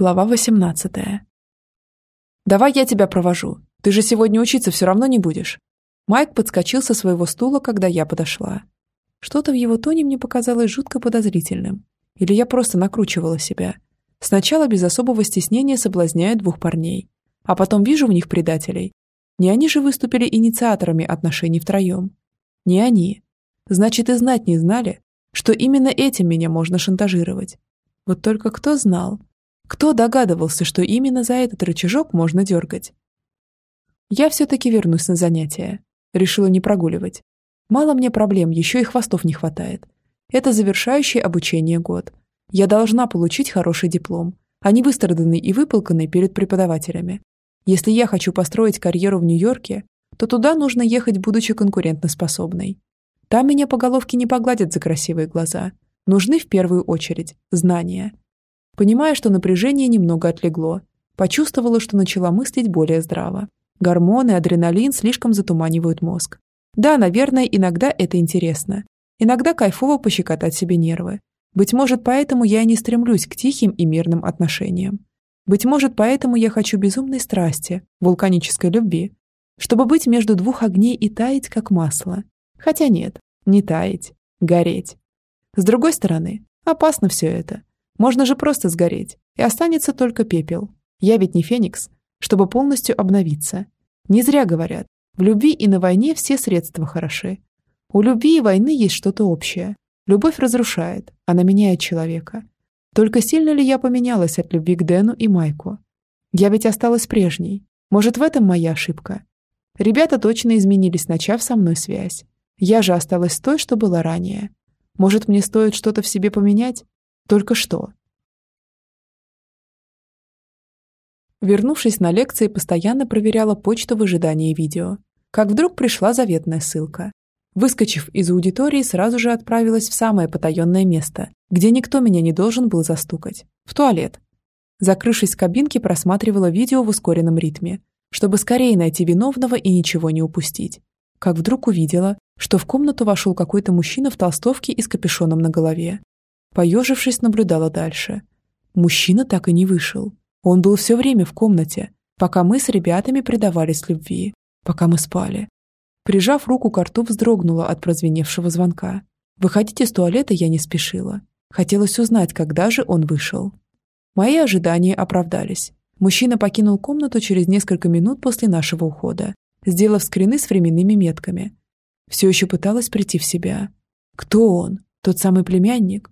Глава 18. «Давай я тебя провожу. Ты же сегодня учиться все равно не будешь». Майк подскочил со своего стула, когда я подошла. Что-то в его тоне мне показалось жутко подозрительным. Или я просто накручивала себя. Сначала без особого стеснения соблазняю двух парней, а потом вижу в них предателей. Не они же выступили инициаторами отношений втроем. Не они. Значит, и знать не знали, что именно этим меня можно шантажировать. Вот только кто знал, кто догадывался, что именно за этот рычажок можно дергать? Я все-таки вернусь на занятия. Решила не прогуливать. Мало мне проблем, еще и хвостов не хватает. Это завершающий обучение год. Я должна получить хороший диплом, а не выстраданный и выполканный перед преподавателями. Если я хочу построить карьеру в Нью-Йорке, то туда нужно ехать, будучи конкурентоспособной. Там меня по головке не погладят за красивые глаза. Нужны в первую очередь знания. Понимая, что напряжение немного отлегло, почувствовала, что начала мыслить более здраво. Гормоны, адреналин слишком затуманивают мозг. Да, наверное, иногда это интересно. Иногда кайфово пощекотать себе нервы. Быть может, поэтому я и не стремлюсь к тихим и мирным отношениям. Быть может, поэтому я хочу безумной страсти, вулканической любви, чтобы быть между двух огней и таять, как масло. Хотя нет, не таять, гореть. С другой стороны, опасно все это. Можно же просто сгореть, и останется только пепел. Я ведь не феникс, чтобы полностью обновиться. Не зря говорят, в любви и на войне все средства хороши. У любви и войны есть что-то общее. Любовь разрушает, она меняет человека. Только сильно ли я поменялась от любви к Дэну и Майку? Я ведь осталась прежней. Может, в этом моя ошибка? Ребята точно изменились, начав со мной связь. Я же осталась той, что была ранее. Может, мне стоит что-то в себе поменять? Только что. Вернувшись на лекции, постоянно проверяла почту в ожидании видео. Как вдруг пришла заветная ссылка. Выскочив из аудитории, сразу же отправилась в самое потаенное место, где никто меня не должен был застукать. В туалет. Закрывшись в кабинке, просматривала видео в ускоренном ритме, чтобы скорее найти виновного и ничего не упустить. Как вдруг увидела, что в комнату вошел какой-то мужчина в толстовке и с капюшоном на голове. Поежившись, наблюдала дальше. Мужчина так и не вышел. Он был все время в комнате, пока мы с ребятами предавались любви, пока мы спали. Прижав руку к рту, вздрогнула от прозвеневшего звонка. Выходить из туалета я не спешила. Хотелось узнать, когда же он вышел. Мои ожидания оправдались. Мужчина покинул комнату через несколько минут после нашего ухода, сделав скрины с временными метками. Все еще пыталась прийти в себя. Кто он? Тот самый племянник?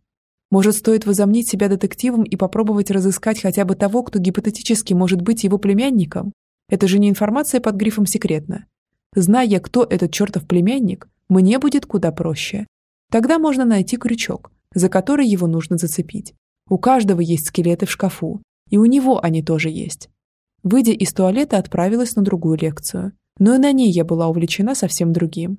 Может, стоит возомнить себя детективом и попробовать разыскать хотя бы того, кто гипотетически может быть его племянником? Это же не информация под грифом «секретно». Зная, кто этот чертов племянник, мне будет куда проще. Тогда можно найти крючок, за который его нужно зацепить. У каждого есть скелеты в шкафу, и у него они тоже есть. Выйдя из туалета, отправилась на другую лекцию. Но и на ней я была увлечена совсем другим.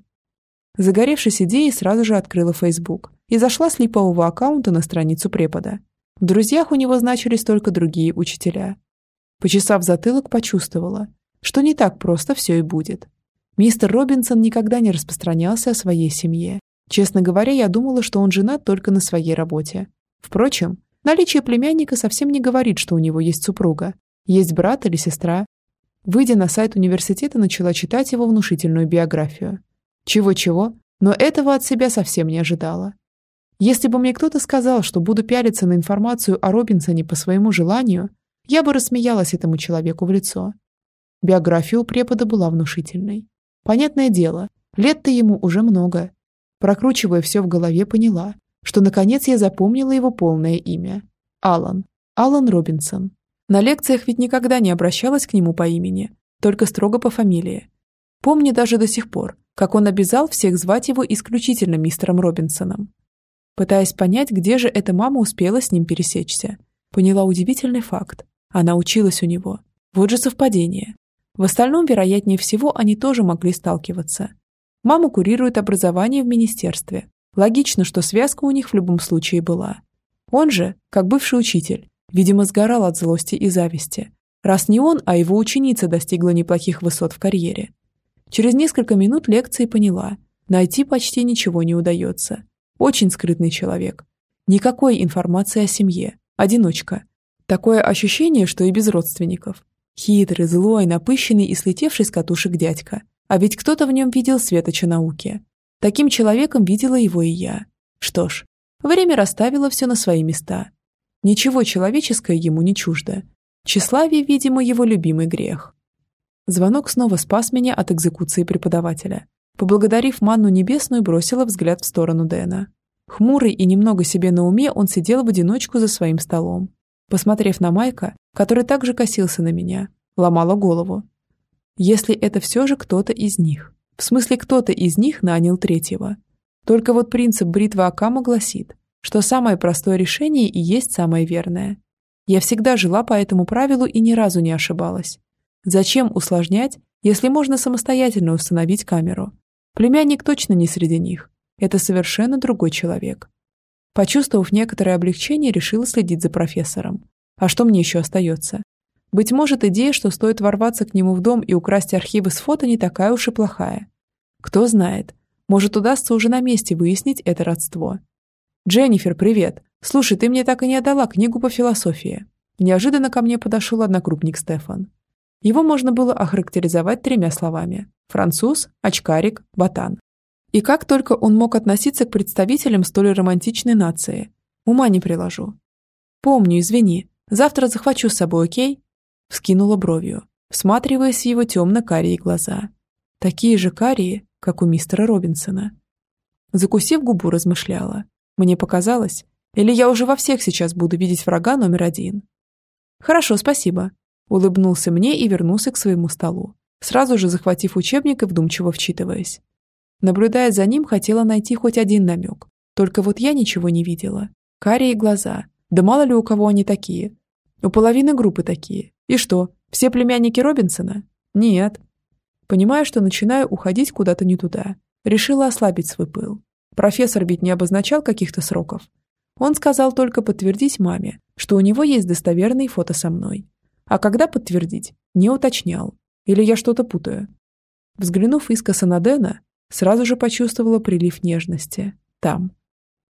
Загоревшись идеей, сразу же открыла Facebook и зашла с липового аккаунта на страницу препода. В друзьях у него значились только другие учителя. Почесав затылок, почувствовала, что не так просто все и будет. Мистер Робинсон никогда не распространялся о своей семье. Честно говоря, я думала, что он женат только на своей работе. Впрочем, наличие племянника совсем не говорит, что у него есть супруга. Есть брат или сестра. Выйдя на сайт университета, начала читать его внушительную биографию. Чего-чего, но этого от себя совсем не ожидала. Если бы мне кто-то сказал, что буду пялиться на информацию о Робинсоне по своему желанию, я бы рассмеялась этому человеку в лицо. Биография у препода была внушительной. Понятное дело, лет-то ему уже много. Прокручивая все в голове, поняла, что наконец я запомнила его полное имя. Алан. Алан Робинсон. На лекциях ведь никогда не обращалась к нему по имени, только строго по фамилии. Помню даже до сих пор, как он обязал всех звать его исключительно мистером Робинсоном. Пытаясь понять, где же эта мама успела с ним пересечься, поняла удивительный факт. Она училась у него. Вот же совпадение. В остальном, вероятнее всего, они тоже могли сталкиваться. Мама курирует образование в министерстве. Логично, что связка у них в любом случае была. Он же, как бывший учитель, видимо, сгорал от злости и зависти. Раз не он, а его ученица достигла неплохих высот в карьере. Через несколько минут лекции поняла, найти почти ничего не удается. Очень скрытный человек. Никакой информации о семье. Одиночка. Такое ощущение, что и без родственников. Хитрый, злой, напыщенный и слетевший с катушек дядька. А ведь кто-то в нем видел светоча науки. Таким человеком видела его и я. Что ж, время расставило все на свои места. Ничего человеческое ему не чуждо. Тщеславие, видимо, его любимый грех. Звонок снова спас меня от экзекуции преподавателя. Поблагодарив манну небесную, бросила взгляд в сторону Дэна. Хмурый и немного себе на уме, он сидел в одиночку за своим столом. Посмотрев на Майка, который также косился на меня, ломала голову. Если это все же кто-то из них. В смысле, кто-то из них нанял третьего. Только вот принцип бритвы Акама гласит, что самое простое решение и есть самое верное. Я всегда жила по этому правилу и ни разу не ошибалась. Зачем усложнять, если можно самостоятельно установить камеру? Племянник точно не среди них. Это совершенно другой человек. Почувствовав некоторое облегчение, решила следить за профессором. А что мне еще остается? Быть может, идея, что стоит ворваться к нему в дом и украсть архивы с фото, не такая уж и плохая. Кто знает, может, удастся уже на месте выяснить это родство. «Дженнифер, привет! Слушай, ты мне так и не отдала книгу по философии». Неожиданно ко мне подошел однокрупник Стефан. Его можно было охарактеризовать тремя словами – француз, очкарик, ботан. И как только он мог относиться к представителям столь романтичной нации? Ума не приложу. «Помню, извини. Завтра захвачу с собой, окей?» Вскинула бровью, всматриваясь в его темно-карие глаза. Такие же карие, как у мистера Робинсона. Закусив губу, размышляла. Мне показалось, или я уже во всех сейчас буду видеть врага номер один? Хорошо, спасибо. Улыбнулся мне и вернулся к своему столу, сразу же захватив учебник и вдумчиво вчитываясь. Наблюдая за ним, хотела найти хоть один намек. Только вот я ничего не видела. Карие глаза. Да мало ли у кого они такие. У половины группы такие. И что, все племянники Робинсона? Нет. Понимая, что начинаю уходить куда-то не туда, решила ослабить свой пыл. Профессор ведь не обозначал каких-то сроков. Он сказал только подтвердить маме, что у него есть достоверные фото со мной. А когда подтвердить, не уточнял. Или я что-то путаю. Взглянув искоса на Дэна, сразу же почувствовала прилив нежности. Там.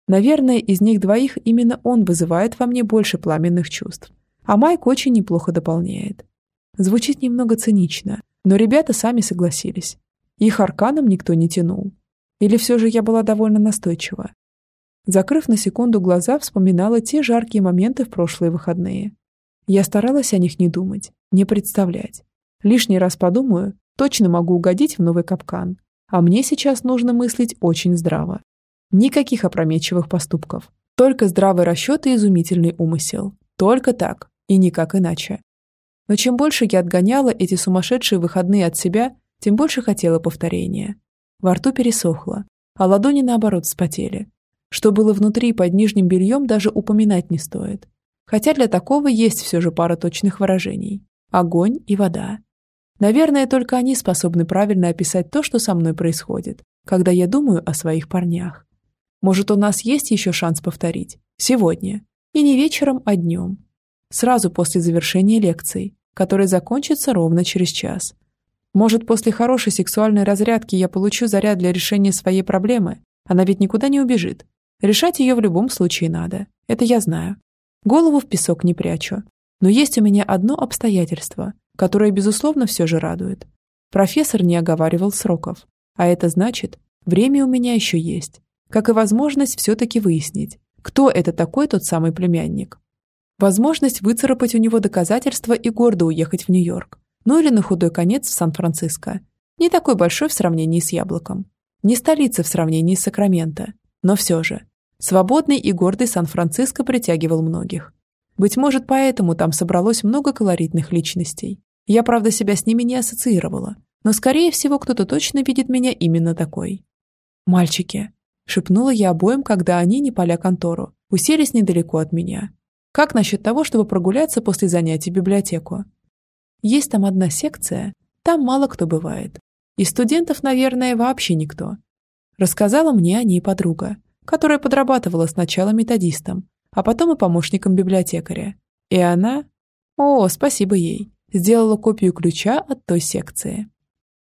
Наверное, из них двоих именно он вызывает во мне больше пламенных чувств. А Майк очень неплохо дополняет. Звучит немного цинично, но ребята сами согласились. Их арканом никто не тянул. Или все же я была довольно настойчива. Закрыв на секунду глаза, вспоминала те жаркие моменты в прошлые выходные. Я старалась о них не думать, не представлять. Лишний раз подумаю, точно могу угодить в новый капкан. А мне сейчас нужно мыслить очень здраво. Никаких опрометчивых поступков. Только здравый расчет и изумительный умысел. Только так, и никак иначе. Но чем больше я отгоняла эти сумасшедшие выходные от себя, тем больше хотела повторения. Во рту пересохло, а ладони, наоборот, вспотели. Что было внутри под нижним бельем, даже упоминать не стоит. Хотя для такого есть все же пара точных выражений. Огонь и вода. Наверное, только они способны правильно описать то, что со мной происходит, когда я думаю о своих парнях. Может, у нас есть еще шанс повторить? Сегодня. И не вечером, а днем. Сразу после завершения лекций, которые закончатся ровно через час. Может, после хорошей сексуальной разрядки я получу заряд для решения своей проблемы? Она ведь никуда не убежит. Решать ее в любом случае надо. Это я знаю. Голову в песок не прячу. Но есть у меня одно обстоятельство, которое, безусловно, все же радует. Профессор не оговаривал сроков. А это значит, время у меня еще есть. Как и возможность все-таки выяснить, кто это такой тот самый племянник. Возможность выцарапать у него доказательства и гордо уехать в Нью-Йорк. Ну или на худой конец в Сан-Франциско. Не такой большой в сравнении с Яблоком. Не столица в сравнении с Сакраменто. Но все же. Свободный и гордый Сан-Франциско притягивал многих. Быть может, поэтому там собралось много колоритных личностей. Я, правда, себя с ними не ассоциировала. Но, скорее всего, кто-то точно видит меня именно такой. «Мальчики», — шепнула я обоим, когда они, не поля контору, уселись недалеко от меня. «Как насчет того, чтобы прогуляться после занятий в библиотеку? Есть там одна секция, там мало кто бывает. И студентов, наверное, вообще никто. Рассказала мне о ней подруга, которая подрабатывала сначала методистом, а потом и помощником библиотекаря. И она... О, спасибо ей. Сделала копию ключа от той секции.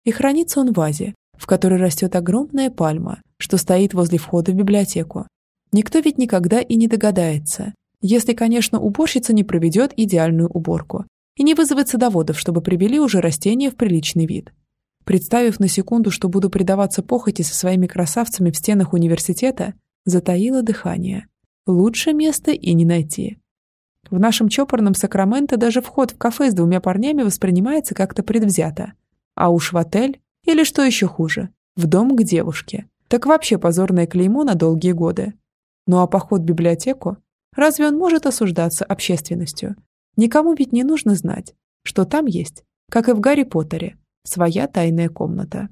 И хранится он в вазе, в которой растет огромная пальма, что стоит возле входа в библиотеку. Никто ведь никогда и не догадается. Если, конечно, уборщица не проведет идеальную уборку и не вызовет садоводов, чтобы привели уже растения в приличный вид. Представив на секунду, что буду предаваться похоти со своими красавцами в стенах университета, затаила дыхание. Лучше места и не найти. В нашем чопорном Сакраменто даже вход в кафе с двумя парнями воспринимается как-то предвзято. А уж в отель, или что еще хуже, в дом к девушке. Так вообще позорное клеймо на долгие годы. Ну а поход в библиотеку Разве он может осуждаться общественностью? Никому ведь не нужно знать, что там есть, как и в Гарри Поттере, своя тайная комната.